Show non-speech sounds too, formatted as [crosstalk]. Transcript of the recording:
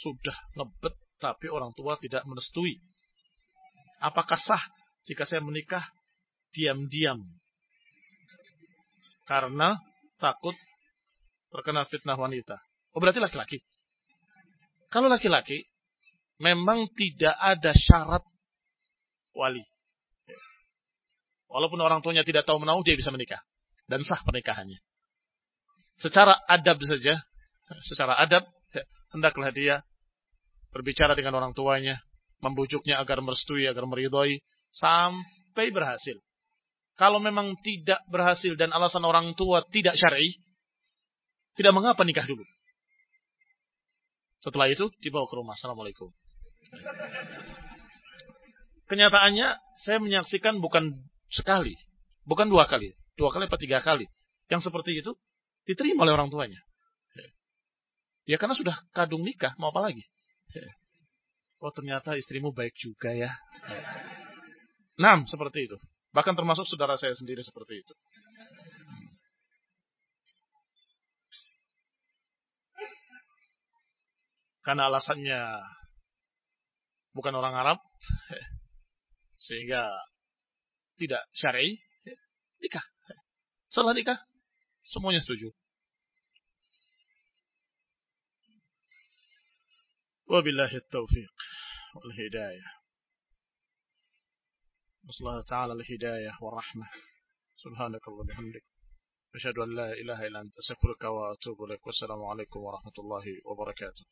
sudah ngebet tapi orang tua tidak merestui. Apakah sah jika saya menikah diam-diam? Karena takut terkena fitnah wanita. Oh berarti laki-laki. Kalau laki-laki, memang tidak ada syarat wali. Walaupun orang tuanya tidak tahu menau, dia bisa menikah. Dan sah pernikahannya. Secara adab saja, secara adab, hendaklah dia berbicara dengan orang tuanya, membujuknya agar merestui, agar meridhoi, sampai berhasil. Kalau memang tidak berhasil dan alasan orang tua tidak syar'i, tidak mengapa nikah dulu. Setelah itu dibawa ke rumah. Assalamualaikum. Kenyataannya saya menyaksikan bukan sekali, bukan dua kali, dua kali atau tiga kali. Yang seperti itu diterima oleh orang tuanya. Ya karena sudah kadung nikah, mau apa lagi? [laughs] Oh ternyata istrimu baik juga ya. Enam seperti itu. Bahkan termasuk saudara saya sendiri seperti itu. Karena alasannya bukan orang Arab, [laughs] sehingga tidak syar'i, nikah. Setelah nikah, semuanya setuju. وبالله التوفيق والهداية. نسأل الله تعالى الهداية والرحمة. سبحانك اللهم وبحمدك. أشهد أن لا إله إلا أنت. أستغفرك وأتوب إليك. والسلام عليكم ورحمة الله وبركاته.